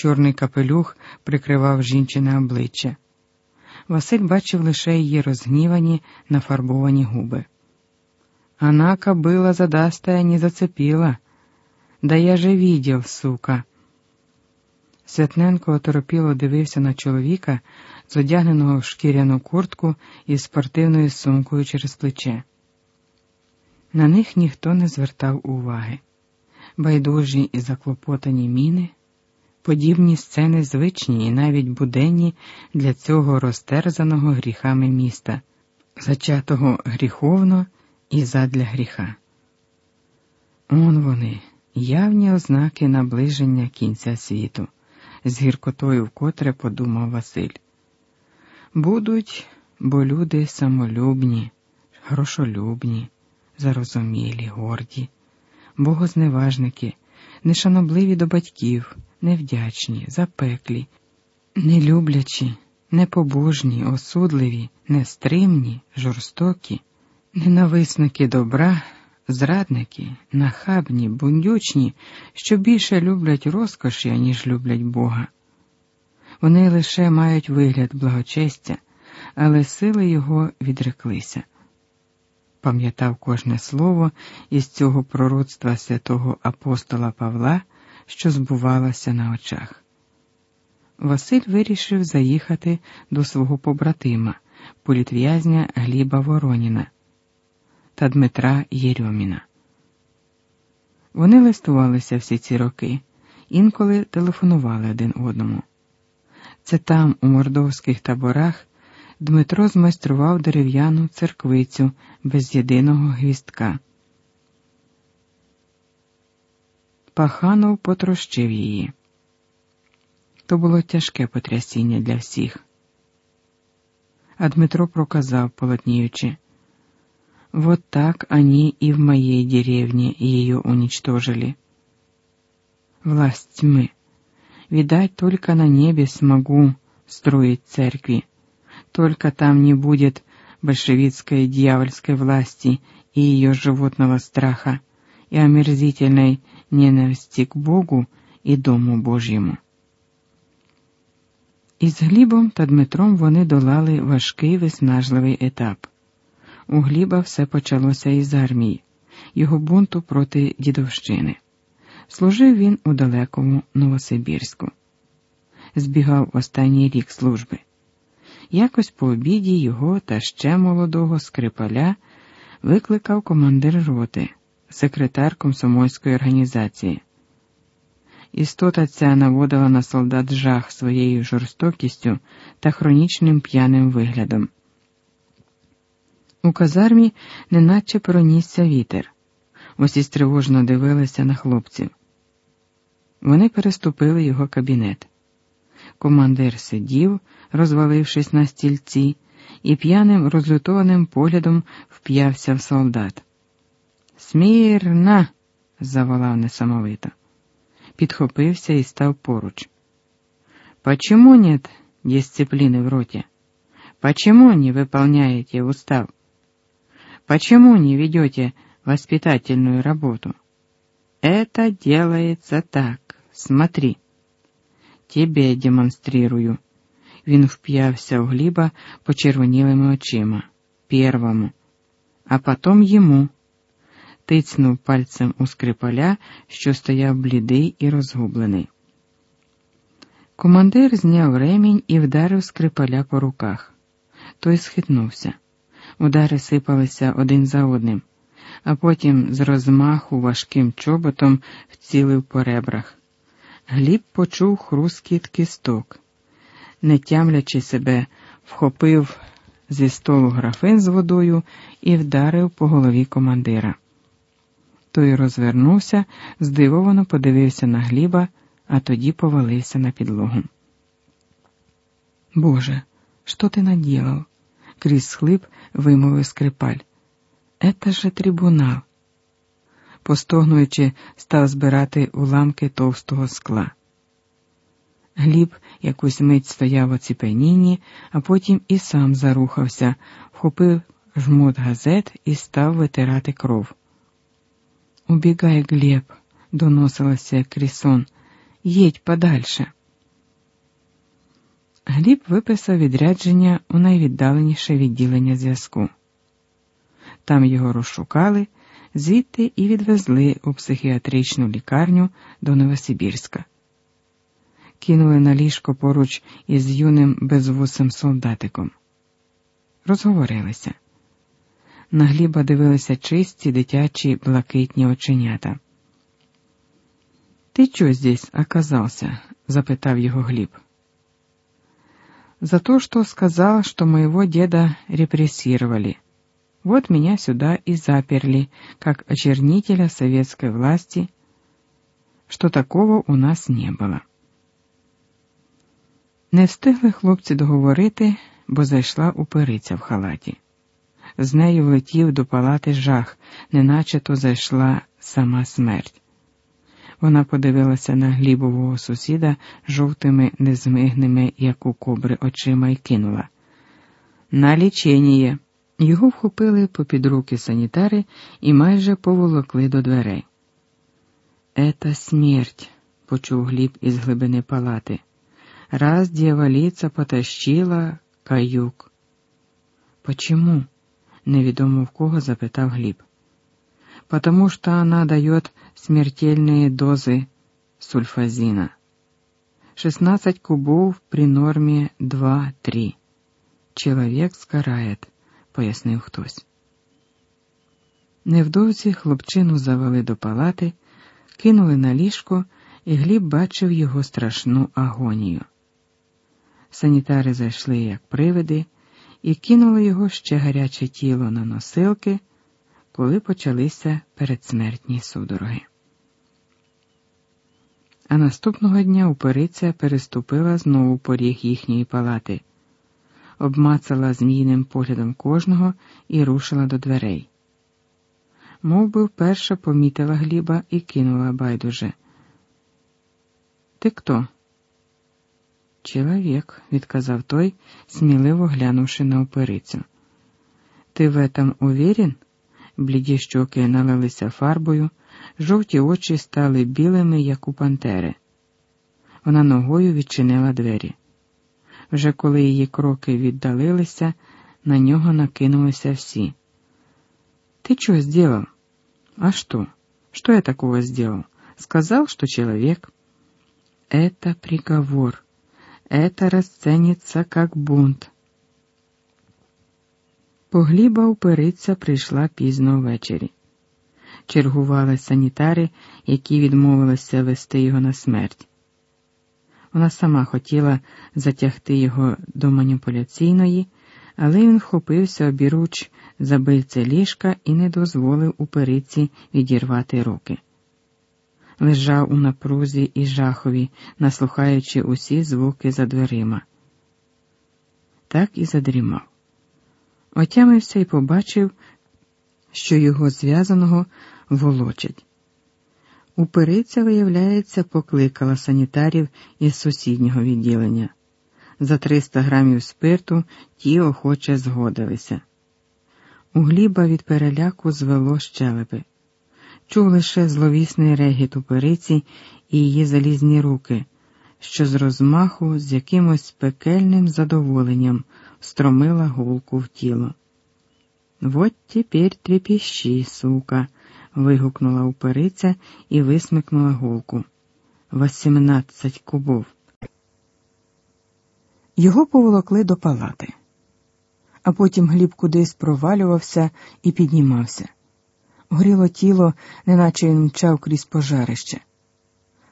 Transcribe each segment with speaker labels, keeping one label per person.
Speaker 1: Чорний капелюх прикривав жінчине обличчя. Василь бачив лише її розгнівані, нафарбовані губи. Она кобыла задастая не зацепила. Да я же видел, сука. Святненко оторопіло дивився на чоловіка, зодягненого в шкіряну куртку із спортивною сумкою через плече. На них ніхто не звертав уваги. Байдужі і заклопотані міни, подібні сцени звичні і навіть буденні для цього розтерзаного гріхами міста, зачатого гріховно і задля гріха. Он вони, явні ознаки наближення кінця світу, з гіркотою вкотре подумав Василь. Будуть, бо люди самолюбні, грошолюбні, зарозумілі, горді, богозневажники, нешанобливі до батьків, невдячні, запеклі, нелюблячі, непобожні, осудливі, нестримні, жорстокі, ненависники добра, зрадники, нахабні, бундючні, що більше люблять розкоші, ніж люблять Бога. Вони лише мають вигляд благочестя, але сили його відреклися. Пам'ятав кожне слово із цього пророцтва святого апостола Павла, що збувалося на очах. Василь вирішив заїхати до свого побратима, політв'язня Гліба Вороніна та Дмитра Єрьоміна. Вони листувалися всі ці роки, інколи телефонували один одному. Це там, у мордовських таборах, Дмитро змайстрував дерев'яну церквицю без єдиного гвістка. Паханов потрощив її. То було тяжке потрясіння для всіх. А Дмитро проказав, полотніючи. Вот так они и в моей деревне ее уничтожили. Власть тьмы. Видать, только на небе смогу строить церкви. Только там не будет большевистской дьявольской власти и ее животного страха, и омерзительной ненависти к Богу і Дому Божьому. Із Глібом та Дмитром вони долали важкий виснажливий етап. У Гліба все почалося із армії, його бунту проти дідовщини. Служив він у далекому Новосибірську. Збігав останній рік служби. Якось по обіді його та ще молодого скрипаля викликав командир роти, секретар комсомольської організації. Істота ця наводила на солдат жах своєю жорстокістю та хронічним п'яним виглядом. У казармі неначе пронісся вітер. Усі стривожно дивилися на хлопців. Вони переступили його кабінет. Командир сидів, розвалившись на стільці, і п'яним розлютованим поглядом вп'явся в солдат. Смірна. заволав несамовито. Підхопився і став поруч. Почему нет дисциплины в роте? Почему не выполняете устав? Почему не ведете воспитательную работу? Это делается так. Смотри. Тебе демонстрирую. Він вп'явся в Гліба почервонілими очима. Первому. А потом йому. Тицнув пальцем у скрипаля, що стояв блідий і розгублений. Командир зняв ремінь і вдарив скрипаля по руках. Той схитнувся. Удари сипалися один за одним, а потім з розмаху важким чоботом вцілив по ребрах. Гліб почув хрускіт кісток. Не тямлячи себе, вхопив зі столу графин з водою і вдарив по голові командира. Той розвернувся, здивовано подивився на Гліба, а тоді повалився на підлогу. Боже, що ти наділав? крізь схлип вимовив скрипаль. Ета же трибунал. Постогнуючи, став збирати уламки товстого скла. Гліб якусь мить стояв у ціпенінні, а потім і сам зарухався, вхопив жмут газет і став витирати кров. Убігай, Глеб, доносилося крізь сон, їдь подальше. Гліб виписав відрядження у найвіддаленіше відділення зв'язку. Там його розшукали, звідти і відвезли у психіатричну лікарню до Новосибірська. Кинули на ліжко поруч із юним безвусим солдатиком. Розговорилися На Гліба дивилися чисті дитячі блакитні оченята. Ты чё здесь оказался? запытав его Глеб. За то, что сказал, что моего деда репрессировали. Вот меня сюда и заперли, как очернителя советской власти, что такого у нас не было. Не встигли хлопці договорити, бо зайшла упериця в халаті. З нею влетів до палати жах, неначе то зайшла сама смерть. Вона подивилася на глібового сусіда жовтими, незмигними, як у кобри, очима і кинула. На ліченіє. Його вхопили попід руки санітари і майже поволокли до дверей. Ета смерть, почув Гліб із глибини палати. Раз дьяволица потащила каюк. Почему? Невідомо в кого запитав Гліб. Потому что она дает смертельные дозы сульфазина. 16 кубов при нормі 2-3. Чоловік скарает, пояснив хтось. Невдовзі хлопчину завели до палати, кинули на ліжко, і Гліб бачив його страшну агонію. Санітари зайшли, як привиди, і кинули його ще гаряче тіло на носилки, коли почалися передсмертні судороги. А наступного дня упериця переступила знову поріг їхньої палати, обмацала змійним поглядом кожного і рушила до дверей. Мов би вперше помітила Гліба і кинула байдуже. Ти хто? Чоловік, відказав той, сміливо глянувши на оперицю. Ти в этом уверен? Бліді щоки налилися фарбою, жовті очі стали білими, як у пантери. Вона ногою відчинила двері. Вже коли її кроки віддалилися, на нього накинулися всі. Ты что сделал? А что? Что я такого сделал? Сказал, что человек. Это приговор. Это расценится как бунт. Погліба упериця прийшла пізно ввечері. Чергували санітари, які відмовилися вести його на смерть. Вона сама хотіла затягти його до маніпуляційної, але він вхопився обіруч за бильце ліжка і не дозволив упериці відірвати руки лежав у напрузі і жахові, наслухаючи усі звуки за дверима. Так і задрімав. Отямився і побачив, що його зв'язаного волочать. Упериця, виявляється, покликала санітарів із сусіднього відділення. За 300 грамів спирту ті охоче згодилися. У гліба від переляку звело щелепи чув лише зловісний регіт у периці і її залізні руки, що з розмаху, з якимось пекельним задоволенням стромила гулку в тіло. Вот тепер трепіщи, сука, вигукнула упериця і висмикнула гулку. Восімнадцять кубов. Його поволокли до палати, а потім гліб кудись провалювався і піднімався горіло тіло, неначе він мчав крізь пожарище.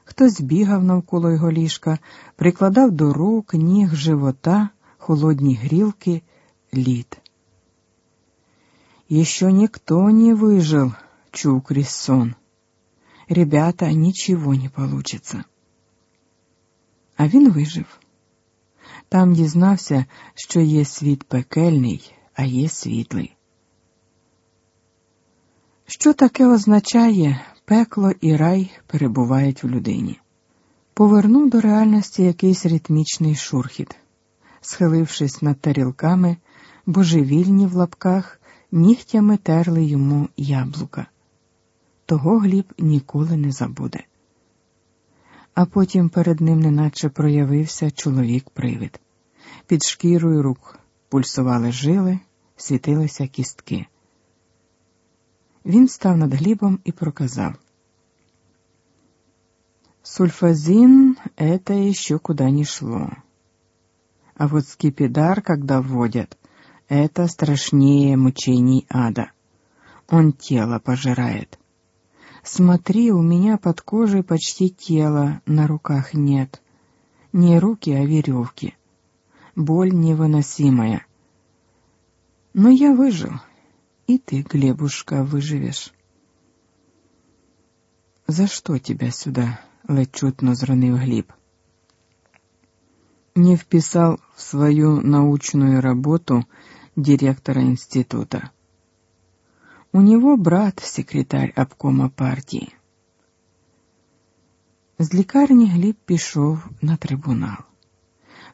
Speaker 1: Хтось бігав навколо його ліжка, прикладав до рук, ніг, живота, холодні грілки, лід. Еще никто не выжил, чув крізь сон. Ребята, ничего не получится. А він вижив. Там дізнався, що є світ пекельний, а є світлий. Що таке означає пекло і рай перебувають в людині? Повернув до реальності якийсь ритмічний шурхіт, схилившись над тарілками, божевільні в лапках, нігтями терли йому яблука. Того Гліб ніколи не забуде. А потім перед ним неначе проявився чоловік-привид. Під шкірою рук пульсували жили, світилися кістки. Він став над глібом і проказав. Сульфазин — это еще куда ни шло. А вот скипидар, когда вводят, это страшнее мучений ада. Он тело пожирает. Смотри, у меня под кожей почти тела на руках нет. Не руки, а веревки. Боль невыносимая. Но я выжил, и ты, Глебушка, выживешь. За что тебя сюда? ледь чутно зронив Глеб. Не вписал в свою научную работу директора института. У него брат секретарь обкома партії. З лікарні Гліб пішов на трибунал.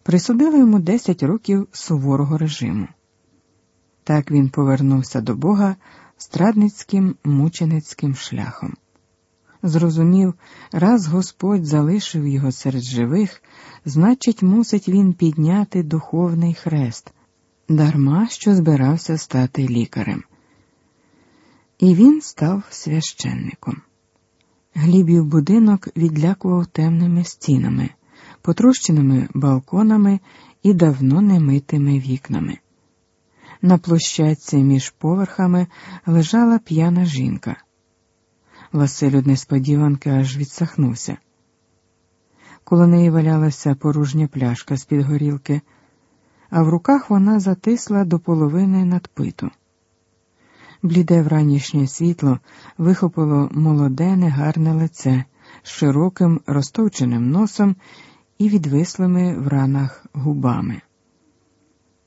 Speaker 1: Присудили йому 10 років суворого режиму. Так він повернувся до Бога страдницьким мученицьким шляхом. Зрозумів, раз Господь залишив його серед живих, значить, мусить він підняти духовний хрест, дарма що збирався стати лікарем. І він став священником. Глібів будинок відлякував темними стінами, потрощеними балконами і давно немитими вікнами. На площадці між поверхами лежала п'яна жінка. Василь од несподіванки аж відсахнувся. Коло неї валялася порожня пляшка з-під горілки, а в руках вона затисла до половини надпиту. Бліде вранішнє світло вихопило молоде, негарне лице з широким розтовченим носом і відвислими в ранах губами.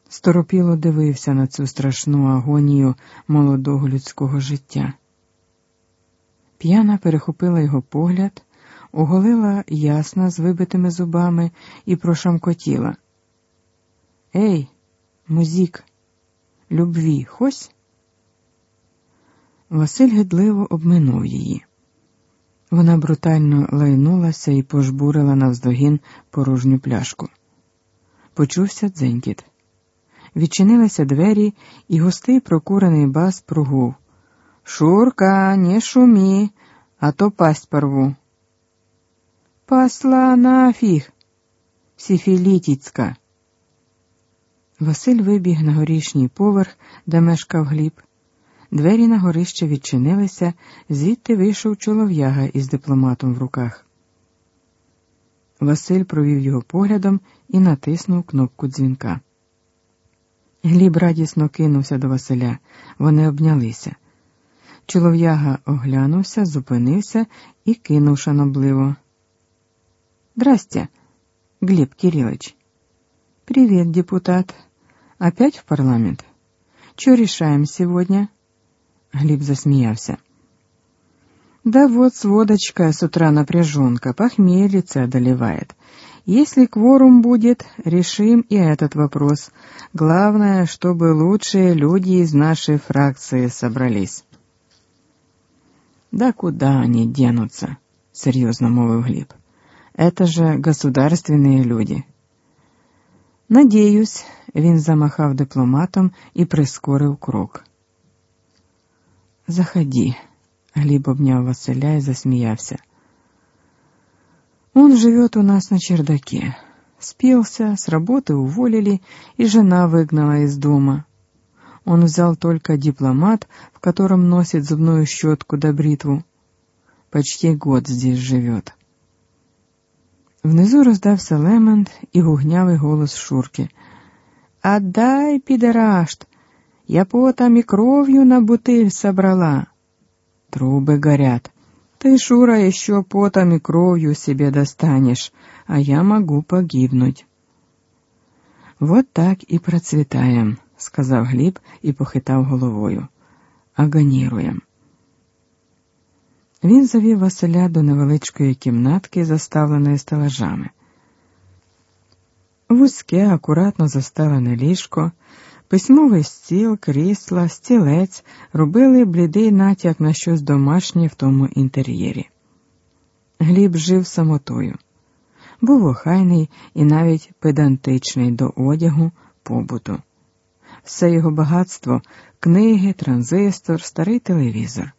Speaker 1: Сторопіло дивився на цю страшну агонію молодого людського життя. П'яна перехопила його погляд, оголила ясна з вибитими зубами і прошамкотіла. Ей, музік, любві, хось? Василь гидливо обминув її. Вона брутально лайнулася і пожбурила навздогін порожню пляшку. Почувся дзенькіт. Відчинилися двері, і густий прокурений бас прогув. Шурка, не шумі, а то пасть порву. Посла нафіг, сіфілітіцька. Василь вибіг на горішній поверх, де мешкав гліб. Двері на горище відчинилися, звідти вийшов чолов'яга із дипломатом в руках. Василь провів його поглядом і натиснув кнопку дзвінка. Гліб радісно кинувся до Василя. Вони обнялися. Чолов'яга оглянувся, зупинився і кинув шанобливо. Здрасте, Глеб Кириллович. Привет, депутат. Опять в парламент? Что решаем сегодня? Глеб засмеялся. Да вот с водочкой с утра напряженка, похмельица одолевает. Если кворум будет, решим и этот вопрос. Главное, чтобы лучшие люди из нашей фракции собрались. Да куда они денутся? серьезно мовил Глеб. Это же государственные люди. Надіюсь, він замахав дипломатом і прискорив крок. Заходи, Гліб обняв Василя и засмеялся. Он живет у нас на чердаке. Спился, с работы уволили, и жена выгнала из дома. Он взял только дипломат, в котором носит зубную щетку да бритву. Почти год здесь живет. Внизу роздався лемент і гугнявий голос Шурки. «Отдай, пидорашт! Я потом и кровью на бутыль собрала!» Трубы горят. Ты, Шура, еще потом и кровью себе достанешь, а я могу погибнуть. Вот так и процветаем сказав Гліб і похитав головою. Агоніруєм. Він завів Василя до невеличкої кімнатки, заставленої стелажами. Вузьке, акуратно застелене ліжко, письмовий стіл, крісла, стілець робили блідий натяк на щось домашнє в тому інтер'єрі. Гліб жив самотою. був охайний і навіть педантичний до одягу, побуту. Все його багатство книги, транзистор, старий телевізор.